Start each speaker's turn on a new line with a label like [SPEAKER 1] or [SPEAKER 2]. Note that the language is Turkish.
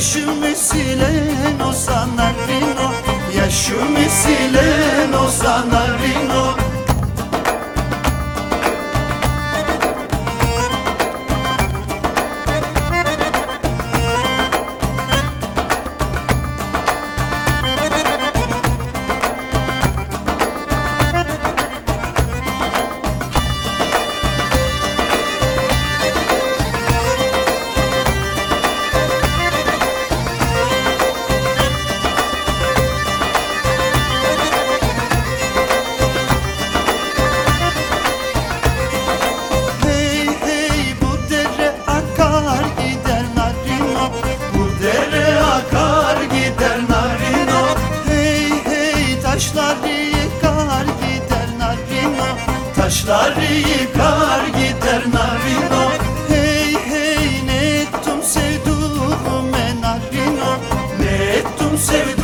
[SPEAKER 1] yaşımı silen o sanarino Yaşımı silen o sanarino Save it.